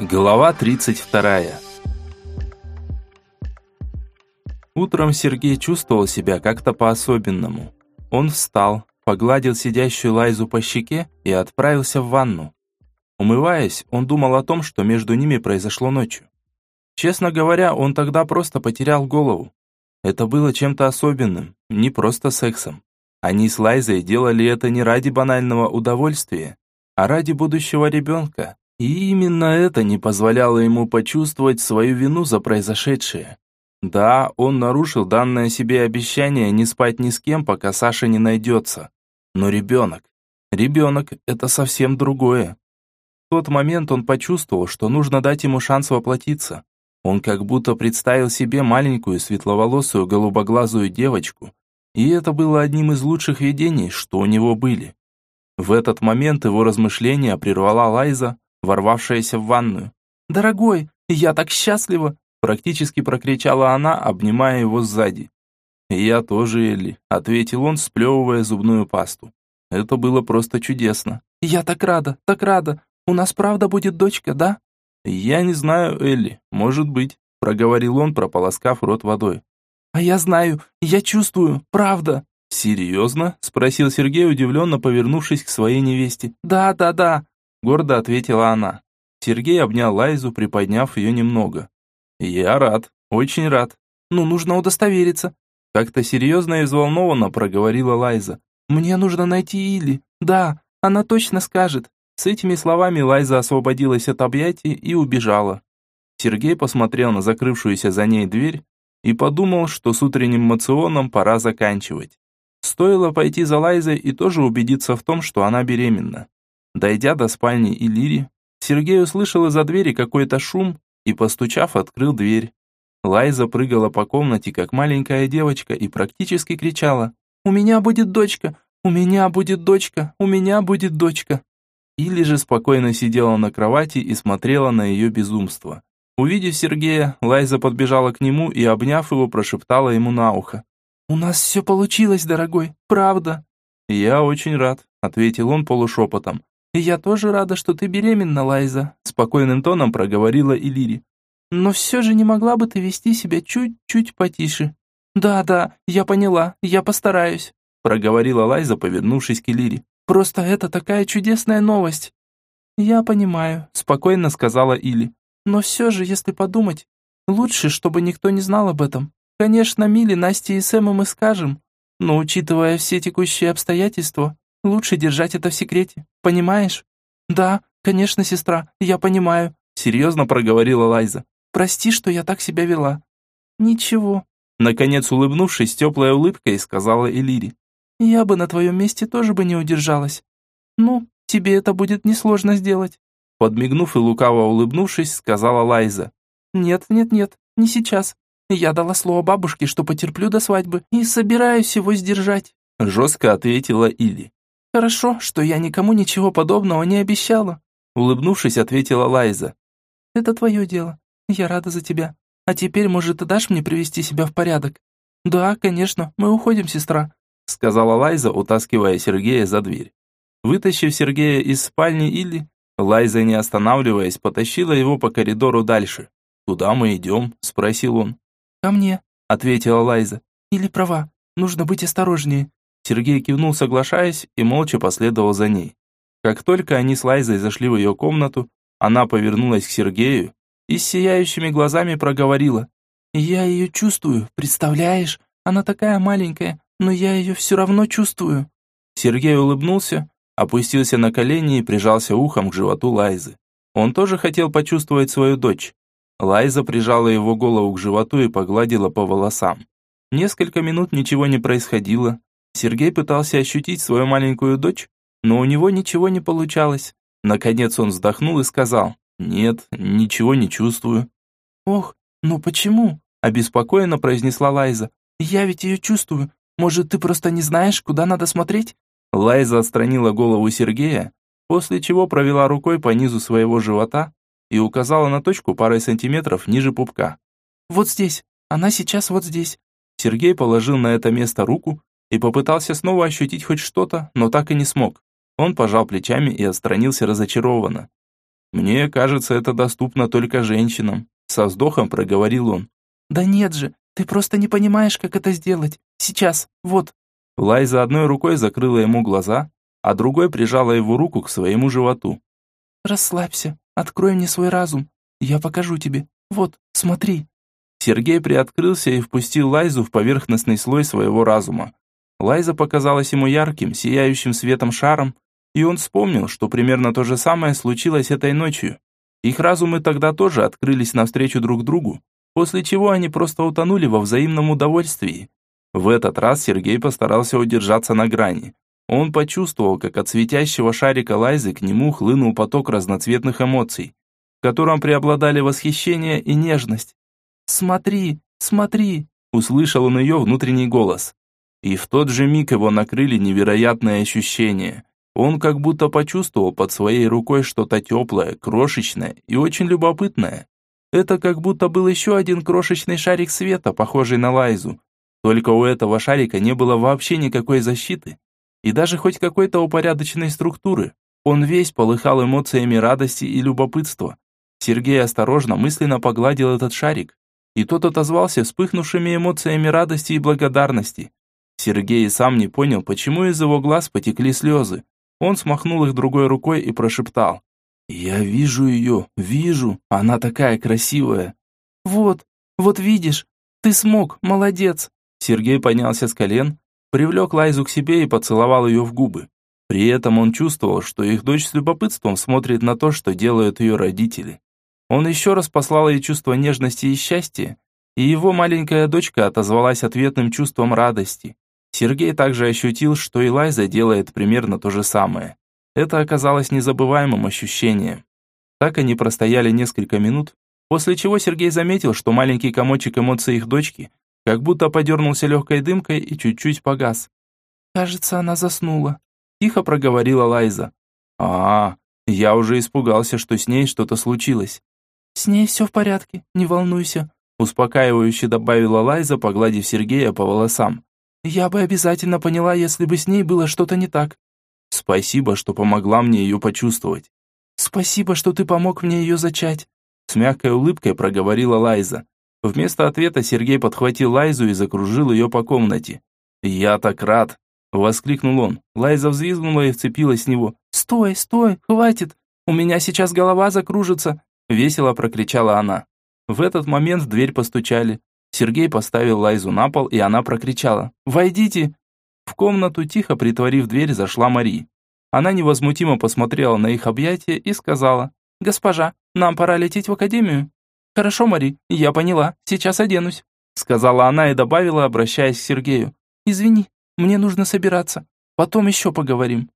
Глава 32. Утром Сергей чувствовал себя как-то по-особенному. Он встал, погладил сидящую Лайзу по щеке и отправился в ванну. Умываясь, он думал о том, что между ними произошло ночью. Честно говоря, он тогда просто потерял голову. Это было чем-то особенным, не просто сексом. Они с Лайзой делали это не ради банального удовольствия, а ради будущего ребенка, и именно это не позволяло ему почувствовать свою вину за произошедшее. Да, он нарушил данное себе обещание не спать ни с кем, пока Саша не найдется. Но ребенок. Ребенок – это совсем другое. В тот момент он почувствовал, что нужно дать ему шанс воплотиться. Он как будто представил себе маленькую светловолосую голубоглазую девочку, и это было одним из лучших видений, что у него были. В этот момент его размышления прервала Лайза, ворвавшаяся в ванную. «Дорогой, я так счастлива!» Практически прокричала она, обнимая его сзади. «Я тоже, Элли», — ответил он, сплевывая зубную пасту. Это было просто чудесно. «Я так рада, так рада! У нас правда будет дочка, да?» «Я не знаю, Элли, может быть», — проговорил он, прополоскав рот водой. «А я знаю, я чувствую, правда!» «Серьезно?» — спросил Сергей, удивленно повернувшись к своей невесте. «Да, да, да!» Гордо ответила она. Сергей обнял Лайзу, приподняв ее немного. «Я рад, очень рад. Ну, нужно удостовериться». Как-то серьезно и взволнованно проговорила Лайза. «Мне нужно найти Или. Да, она точно скажет». С этими словами Лайза освободилась от объятий и убежала. Сергей посмотрел на закрывшуюся за ней дверь и подумал, что с утренним мационом пора заканчивать. Стоило пойти за Лайзой и тоже убедиться в том, что она беременна. Дойдя до спальни Илири, Сергей услышал из-за двери какой-то шум и, постучав, открыл дверь. Лайза прыгала по комнате, как маленькая девочка, и практически кричала «У меня будет дочка! У меня будет дочка! У меня будет дочка!» Или же спокойно сидела на кровати и смотрела на ее безумство. Увидев Сергея, Лайза подбежала к нему и, обняв его, прошептала ему на ухо. «У нас все получилось, дорогой, правда». «Я очень рад», — ответил он полушепотом. «Я тоже рада, что ты беременна, Лайза», – спокойным тоном проговорила Илири. «Но все же не могла бы ты вести себя чуть-чуть потише». «Да-да, я поняла, я постараюсь», – проговорила Лайза, повернувшись к Илири. «Просто это такая чудесная новость». «Я понимаю», – спокойно сказала Или. «Но все же, если подумать, лучше, чтобы никто не знал об этом. Конечно, Миле, Насте и Сэму мы скажем, но учитывая все текущие обстоятельства, Лучше держать это в секрете, понимаешь? Да, конечно, сестра, я понимаю, серьезно проговорила Лайза. Прости, что я так себя вела. Ничего. Наконец, улыбнувшись теплой улыбкой, сказала Элири. Я бы на твоем месте тоже бы не удержалась. Ну, тебе это будет несложно сделать. Подмигнув и лукаво улыбнувшись, сказала Лайза. «Нет, нет, нет, не сейчас. Я дала слово бабушке, что потерплю до свадьбы и собираюсь его сдержать», жестко ответила Или. «Хорошо, что я никому ничего подобного не обещала», улыбнувшись, ответила Лайза. «Это твое дело. Я рада за тебя. А теперь, может, ты дашь мне привести себя в порядок?» «Да, конечно, мы уходим, сестра», сказала Лайза, утаскивая Сергея за дверь. Вытащив Сергея из спальни Илли, Лайза, не останавливаясь, потащила его по коридору дальше. «Куда мы идем?» – спросил он. «Ко мне», – ответила Лайза. «Или права, нужно быть осторожнее. Сергей кивнул, соглашаясь, и молча последовал за ней. Как только они с Лайзой зашли в ее комнату, она повернулась к Сергею и с сияющими глазами проговорила. «Я ее чувствую, представляешь? Она такая маленькая, но я ее все равно чувствую». Сергей улыбнулся, опустился на колени и прижался ухом к животу Лайзы. Он тоже хотел почувствовать свою дочь. Лайза прижала его голову к животу и погладила по волосам. Несколько минут ничего не происходило, Сергей пытался ощутить свою маленькую дочь, но у него ничего не получалось. Наконец он вздохнул и сказал, «Нет, ничего не чувствую». «Ох, ну почему?» – обеспокоенно произнесла Лайза. «Я ведь ее чувствую. Может, ты просто не знаешь, куда надо смотреть?» Лайза отстранила голову Сергея, после чего провела рукой по низу своего живота и указала на точку парой сантиметров ниже пупка. «Вот здесь. Она сейчас вот здесь». Сергей положил на это место руку и попытался снова ощутить хоть что-то, но так и не смог. Он пожал плечами и отстранился разочарованно. Мне кажется, это доступно только женщинам. Со вздохом проговорил он. Да нет же, ты просто не понимаешь, как это сделать. Сейчас, вот. Лайза одной рукой закрыла ему глаза, а другой прижала его руку к своему животу. Расслабься, открой мне свой разум. Я покажу тебе. Вот, смотри. Сергей приоткрылся и впустил Лайзу в поверхностный слой своего разума. Лайза показалась ему ярким, сияющим светом шаром, и он вспомнил, что примерно то же самое случилось этой ночью. Их разумы тогда тоже открылись навстречу друг другу, после чего они просто утонули во взаимном удовольствии. В этот раз Сергей постарался удержаться на грани. Он почувствовал, как от светящего шарика Лайзы к нему хлынул поток разноцветных эмоций, в котором преобладали восхищение и нежность. «Смотри, смотри!» – услышал он ее внутренний голос. И в тот же миг его накрыли невероятные ощущения – он как будто почувствовал под своей рукой что-то теплое, крошечное и очень любопытное. Это как будто был еще один крошечный шарик света, похожий на Лайзу. Только у этого шарика не было вообще никакой защиты. И даже хоть какой-то упорядоченной структуры. Он весь полыхал эмоциями радости и любопытства. Сергей осторожно, мысленно погладил этот шарик. И тот отозвался вспыхнувшими эмоциями радости и благодарности. Сергей сам не понял, почему из его глаз потекли слезы. Он смахнул их другой рукой и прошептал. «Я вижу ее, вижу, она такая красивая». «Вот, вот видишь, ты смог, молодец». Сергей поднялся с колен, привлек Лайзу к себе и поцеловал ее в губы. При этом он чувствовал, что их дочь с любопытством смотрит на то, что делают ее родители. Он еще раз послал ей чувство нежности и счастья, и его маленькая дочка отозвалась ответным чувством радости. Сергей также ощутил, что и Лайза делает примерно то же самое. Это оказалось незабываемым ощущением. Так они простояли несколько минут, после чего Сергей заметил, что маленький комочек эмоций их дочки как будто подернулся легкой дымкой и чуть-чуть погас. «Кажется, она заснула», – тихо проговорила Лайза. -а я уже испугался, что с ней что-то случилось». «С ней все в порядке, не волнуйся», – успокаивающе добавила Лайза, погладив Сергея по волосам. Я бы обязательно поняла, если бы с ней было что-то не так. Спасибо, что помогла мне ее почувствовать. Спасибо, что ты помог мне ее зачать. С мягкой улыбкой проговорила Лайза. Вместо ответа Сергей подхватил Лайзу и закружил ее по комнате. «Я так рад!» – воскликнул он. Лайза взвизгнула и вцепилась в него. «Стой, стой, хватит! У меня сейчас голова закружится!» – весело прокричала она. В этот момент в дверь постучали. Сергей поставил Лайзу на пол, и она прокричала «Войдите!». В комнату, тихо притворив дверь, зашла Мари. Она невозмутимо посмотрела на их объятия и сказала «Госпожа, нам пора лететь в академию». «Хорошо, Мари, я поняла, сейчас оденусь», сказала она и добавила, обращаясь к Сергею «Извини, мне нужно собираться, потом еще поговорим».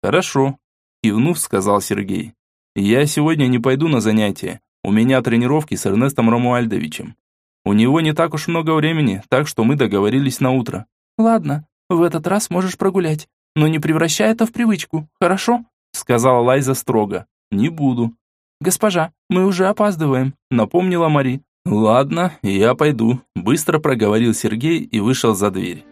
«Хорошо», кивнув, сказал Сергей. «Я сегодня не пойду на занятия, у меня тренировки с Эрнестом Ромуальдовичем. У него не так уж много времени, так что мы договорились на утро. Ладно, в этот раз можешь прогулять, но не превращай это в привычку, хорошо? Сказала Лайза строго. Не буду. Госпожа, мы уже опаздываем, напомнила Мари. Ладно, я пойду, быстро проговорил Сергей и вышел за дверь.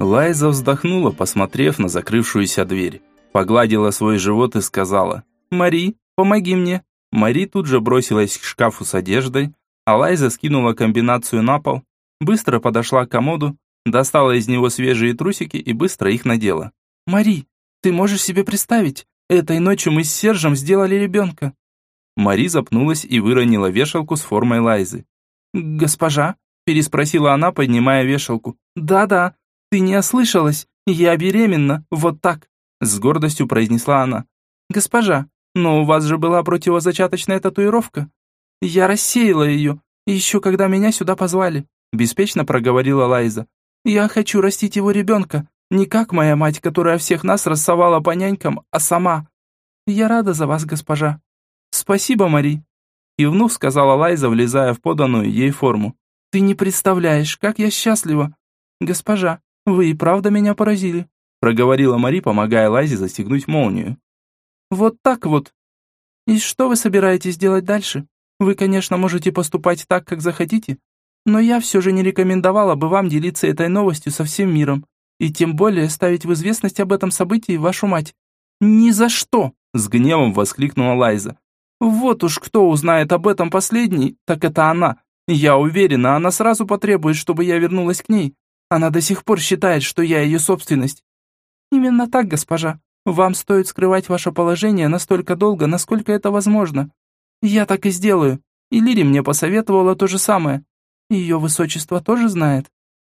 Лайза вздохнула, посмотрев на закрывшуюся дверь. Погладила свой живот и сказала, «Мари, помоги мне». Мари тут же бросилась к шкафу с одеждой, а Лайза скинула комбинацию на пол, быстро подошла к комоду, достала из него свежие трусики и быстро их надела. «Мари, ты можешь себе представить, этой ночью мы с Сержем сделали ребенка». Мари запнулась и выронила вешалку с формой Лайзы. «Госпожа?» – переспросила она, поднимая вешалку. «Да-да, ты не ослышалась, я беременна, вот так», – с гордостью произнесла она. «Госпожа, но у вас же была противозачаточная татуировка. Я рассеяла ее, еще когда меня сюда позвали», беспечно проговорила Лайза. «Я хочу растить его ребенка, не как моя мать, которая всех нас рассовала по нянькам, а сама. Я рада за вас, госпожа». «Спасибо, Мари», кивнув, сказала Лайза, влезая в поданную ей форму. «Ты не представляешь, как я счастлива. Госпожа, вы и правда меня поразили», проговорила Мари, помогая Лайзе застегнуть молнию. Вот так вот. И что вы собираетесь делать дальше? Вы, конечно, можете поступать так, как захотите, но я все же не рекомендовала бы вам делиться этой новостью со всем миром, и тем более ставить в известность об этом событии вашу мать. «Ни за что!» – с гневом воскликнула Лайза. «Вот уж кто узнает об этом последний, так это она. Я уверена, она сразу потребует, чтобы я вернулась к ней. Она до сих пор считает, что я ее собственность». «Именно так, госпожа. Вам стоит скрывать ваше положение настолько долго, насколько это возможно. Я так и сделаю. И Лири мне посоветовала то же самое. Ее высочество тоже знает.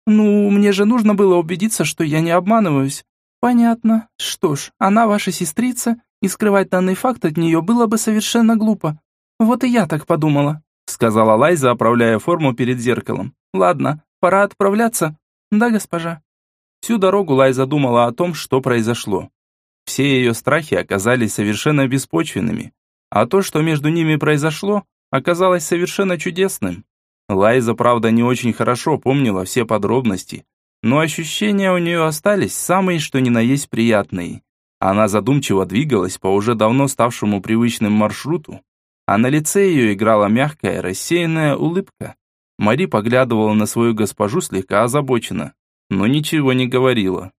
Ну, мне же нужно было убедиться, что я не обманываюсь. Понятно. Что ж, она ваша сестрица, и скрывать данный факт от нее было бы совершенно глупо. Вот и я так подумала, сказала Лайза, оправляя форму перед зеркалом. Ладно, пора отправляться. Да, госпожа. Всю дорогу Лайза думала о том, что произошло. Все ее страхи оказались совершенно беспочвенными, а то, что между ними произошло, оказалось совершенно чудесным. Лайза, правда, не очень хорошо помнила все подробности, но ощущения у нее остались самые что ни на есть приятные. Она задумчиво двигалась по уже давно ставшему привычным маршруту, а на лице ее играла мягкая, рассеянная улыбка. Мари поглядывала на свою госпожу слегка озабоченно, но ничего не говорила.